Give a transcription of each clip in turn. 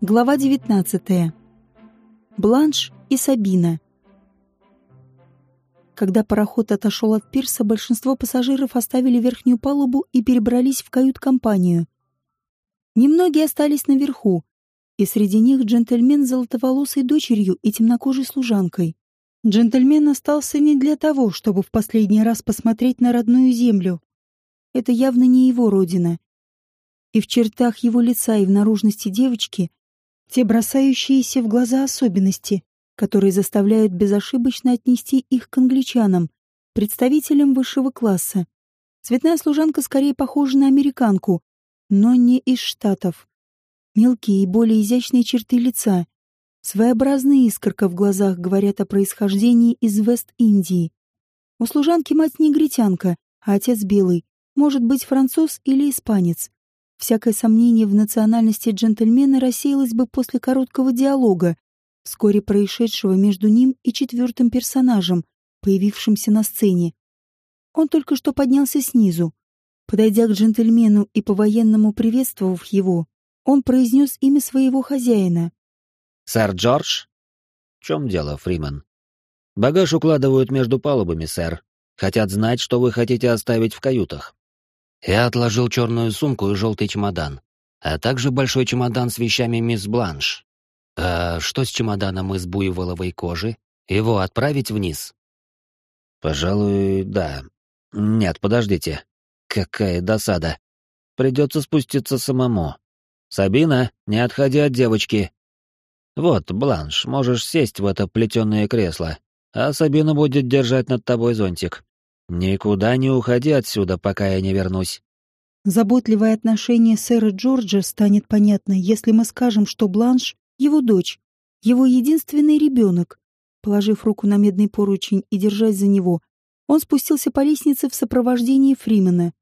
Глава 19. Бланш и Сабина. Когда пароход отошел от пирса, большинство пассажиров оставили верхнюю палубу и перебрались в кают-компанию. Немногие остались наверху, и среди них джентльмен с золотоволосой дочерью и темнокожей служанкой. Джентльмен остался не для того, чтобы в последний раз посмотреть на родную землю. Это явно не его родина. И в чертах его лица, и в наружности девочки те бросающиеся в глаза особенности, которые заставляют безошибочно отнести их к англичанам, представителям высшего класса. Цветная служанка скорее похожа на американку, но не из Штатов. Мелкие и более изящные черты лица, своеобразная искорка в глазах говорят о происхождении из Вест-Индии. У служанки мать негритянка, а отец белый, может быть француз или испанец. Всякое сомнение в национальности джентльмена рассеялось бы после короткого диалога, вскоре происшедшего между ним и четвертым персонажем, появившимся на сцене. Он только что поднялся снизу. Подойдя к джентльмену и по-военному приветствовав его, он произнес имя своего хозяина. «Сэр Джордж?» «В чем дело, Фриман?» «Багаж укладывают между палубами, сэр. Хотят знать, что вы хотите оставить в каютах». Я отложил черную сумку и желтый чемодан, а также большой чемодан с вещами мисс Бланш. А что с чемоданом из буйволовой кожи? Его отправить вниз? Пожалуй, да. Нет, подождите. Какая досада. Придется спуститься самому. Сабина, не отходи от девочки. Вот, Бланш, можешь сесть в это плетеное кресло, а Сабина будет держать над тобой зонтик. «Никуда не уходи отсюда, пока я не вернусь». Заботливое отношение сэра Джорджа станет понятно, если мы скажем, что Бланш — его дочь, его единственный ребенок. Положив руку на медный поручень и держась за него, он спустился по лестнице в сопровождении Фримена.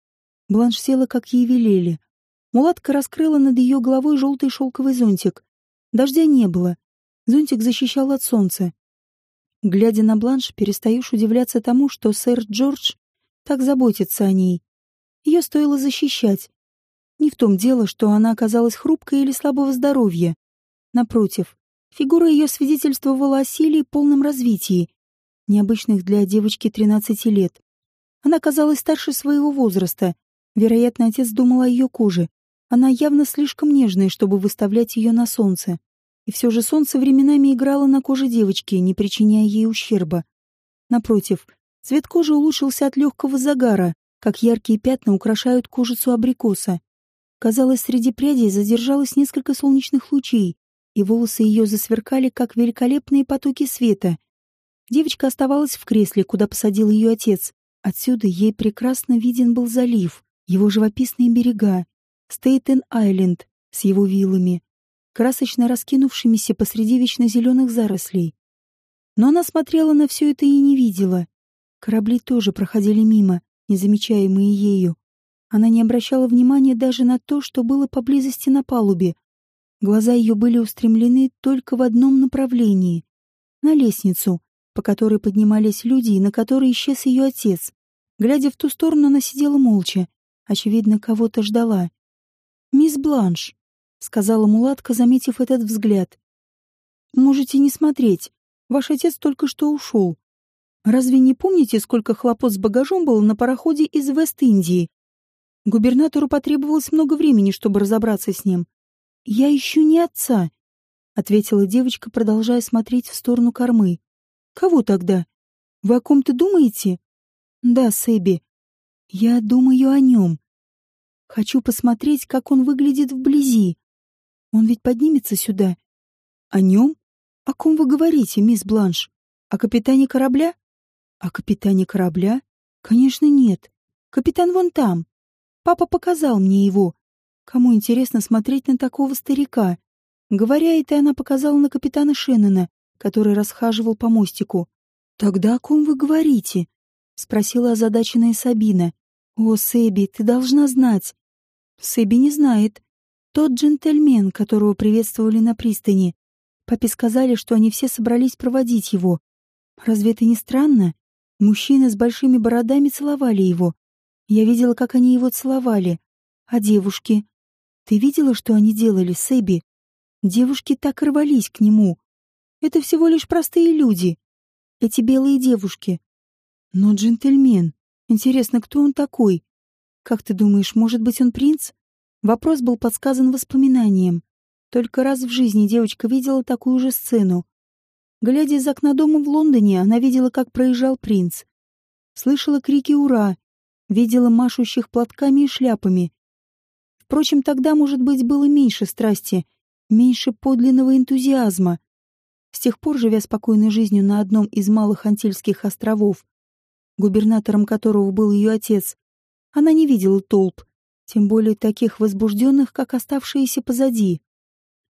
Бланш села, как ей велели. Мулатка раскрыла над ее головой желтый шелковый зонтик. Дождя не было. Зонтик защищал от солнца. Глядя на Бланш, перестаешь удивляться тому, что сэр Джордж так заботится о ней. Ее стоило защищать. Не в том дело, что она оказалась хрупкой или слабого здоровья. Напротив, фигура ее свидетельствовала о силе и полном развитии, необычных для девочки 13 лет. Она казалась старше своего возраста. Вероятно, отец думал о ее коже. Она явно слишком нежная, чтобы выставлять ее на солнце. И все же солнце временами играло на коже девочки, не причиняя ей ущерба. Напротив, цвет кожи улучшился от легкого загара, как яркие пятна украшают кожицу абрикоса. Казалось, среди прядей задержалось несколько солнечных лучей, и волосы ее засверкали, как великолепные потоки света. Девочка оставалась в кресле, куда посадил ее отец. Отсюда ей прекрасно виден был залив, его живописные берега, Стейтен-Айленд с его виллами, красочно раскинувшимися посреди вечно зеленых зарослей. Но она смотрела на все это и не видела. Корабли тоже проходили мимо, незамечаемые ею. Она не обращала внимания даже на то, что было поблизости на палубе. Глаза ее были устремлены только в одном направлении — на лестницу, по которой поднимались люди и на которой исчез ее отец. Глядя в ту сторону, она сидела молча, очевидно, кого-то ждала. «Мисс Бланш», — сказала мулатка, заметив этот взгляд. «Можете не смотреть. Ваш отец только что ушел. Разве не помните, сколько хлопот с багажом было на пароходе из Вест-Индии? Губернатору потребовалось много времени, чтобы разобраться с ним. Я ищу не отца», — ответила девочка, продолжая смотреть в сторону кормы. «Кого тогда? Вы о ком-то думаете?» «Да, Сэби. Я думаю о нем. Хочу посмотреть, как он выглядит вблизи. Он ведь поднимется сюда. О нем? О ком вы говорите, мисс Бланш? О капитане корабля? О капитане корабля? Конечно, нет. Капитан вон там. Папа показал мне его. Кому интересно смотреть на такого старика? Говоря это, она показала на капитана Шеннона, который расхаживал по мостику. «Тогда о ком вы говорите?» — спросила озадаченная Сабина. «О, Сэби, ты должна знать». Сэби не знает. Тот джентльмен, которого приветствовали на пристани. Папе сказали, что они все собрались проводить его. Разве это не странно? Мужчины с большими бородами целовали его. Я видела, как они его целовали. А девушки? Ты видела, что они делали, Сэби? Девушки так рвались к нему. Это всего лишь простые люди. Эти белые девушки. Но джентльмен. Интересно, кто он такой? Как ты думаешь, может быть, он принц? Вопрос был подсказан воспоминанием. Только раз в жизни девочка видела такую же сцену. Глядя из окна дома в Лондоне, она видела, как проезжал принц. Слышала крики «Ура!», видела машущих платками и шляпами. Впрочем, тогда, может быть, было меньше страсти, меньше подлинного энтузиазма. С тех пор, живя спокойной жизнью на одном из малых Антильских островов, губернатором которого был ее отец, она не видела толп, тем более таких возбужденных, как оставшиеся позади.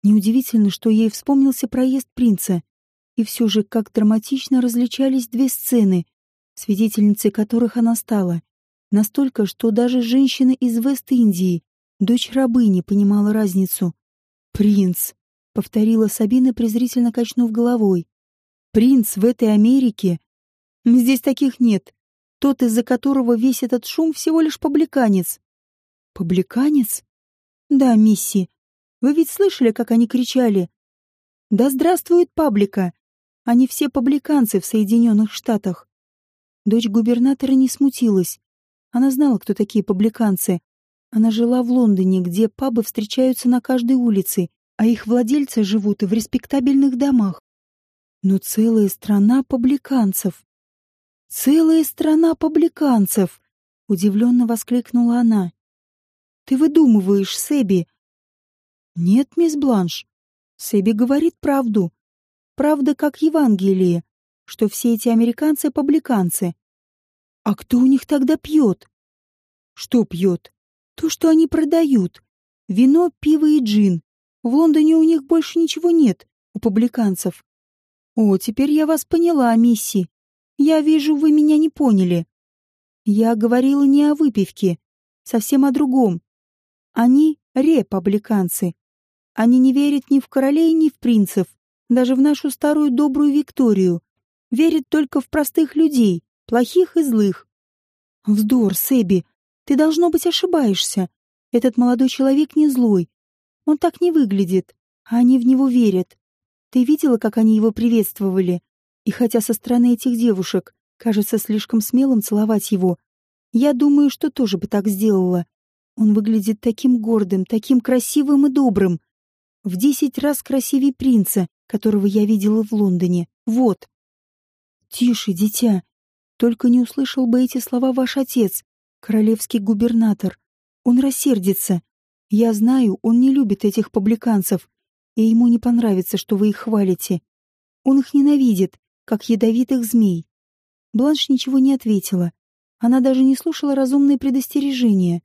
Неудивительно, что ей вспомнился проезд принца, и все же как драматично различались две сцены, свидетельницей которых она стала. Настолько, что даже женщина из Вест-Индии, дочь рабыни, понимала разницу. «Принц», — повторила Сабина, презрительно качнув головой. «Принц в этой Америке? Здесь таких нет. Тот, из-за которого весь этот шум, всего лишь публиканец». «Публиканец?» «Да, мисси. Вы ведь слышали, как они кричали? Да здравствует паблика! Они все публиканцы в Соединенных Штатах. Дочь губернатора не смутилась. Она знала, кто такие публиканцы. Она жила в Лондоне, где пабы встречаются на каждой улице, а их владельцы живут и в респектабельных домах. Но целая страна публиканцев. Целая страна публиканцев! Удивленно воскликнула она. Ты выдумываешь, Себи. Нет, мисс Бланш. Себи говорит правду. Правда, как Евангелие, что все эти американцы — публиканцы. А кто у них тогда пьет? Что пьет? То, что они продают. Вино, пиво и джин. В Лондоне у них больше ничего нет, у публиканцев. О, теперь я вас поняла, мисси. Я вижу, вы меня не поняли. Я говорила не о выпивке, совсем о другом. Они републиканцы. Они не верят ни в королей, ни в принцев даже в нашу старую добрую Викторию. Верит только в простых людей, плохих и злых. Вздор, Себи, ты, должно быть, ошибаешься. Этот молодой человек не злой. Он так не выглядит, а они в него верят. Ты видела, как они его приветствовали? И хотя со стороны этих девушек кажется слишком смелым целовать его, я думаю, что тоже бы так сделала. Он выглядит таким гордым, таким красивым и добрым. В десять раз красивее принца, которого я видела в Лондоне. Вот. Тише, дитя. Только не услышал бы эти слова ваш отец, королевский губернатор. Он рассердится. Я знаю, он не любит этих публиканцев, и ему не понравится, что вы их хвалите. Он их ненавидит, как ядовитых змей. Бланш ничего не ответила. Она даже не слушала разумные предостережения.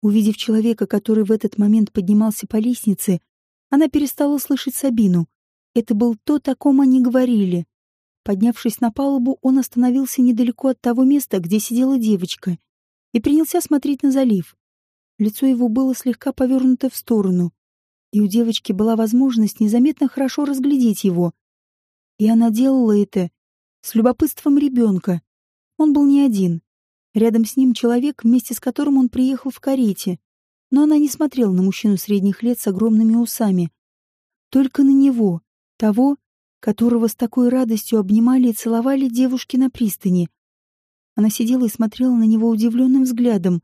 Увидев человека, который в этот момент поднимался по лестнице, она перестала слышать Сабину. Это был тот, о ком они говорили. Поднявшись на палубу, он остановился недалеко от того места, где сидела девочка, и принялся смотреть на залив. Лицо его было слегка повернуто в сторону, и у девочки была возможность незаметно хорошо разглядеть его. И она делала это с любопытством ребенка. Он был не один. Рядом с ним человек, вместе с которым он приехал в карете. Но она не смотрела на мужчину средних лет с огромными усами. Только на него, того, которого с такой радостью обнимали и целовали девушки на пристани. Она сидела и смотрела на него удивленным взглядом,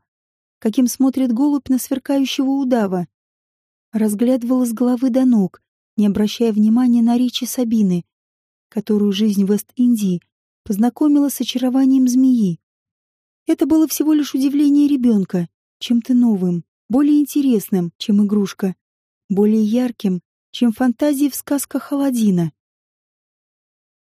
каким смотрит голубь на сверкающего удава. Разглядывала с головы до ног, не обращая внимания на речи Сабины, которую жизнь Вест-Индии познакомила с очарованием змеи. Это было всего лишь удивление ребенка, чем-то новым, более интересным, чем игрушка, более ярким, чем фантазии в сказках Аладдина.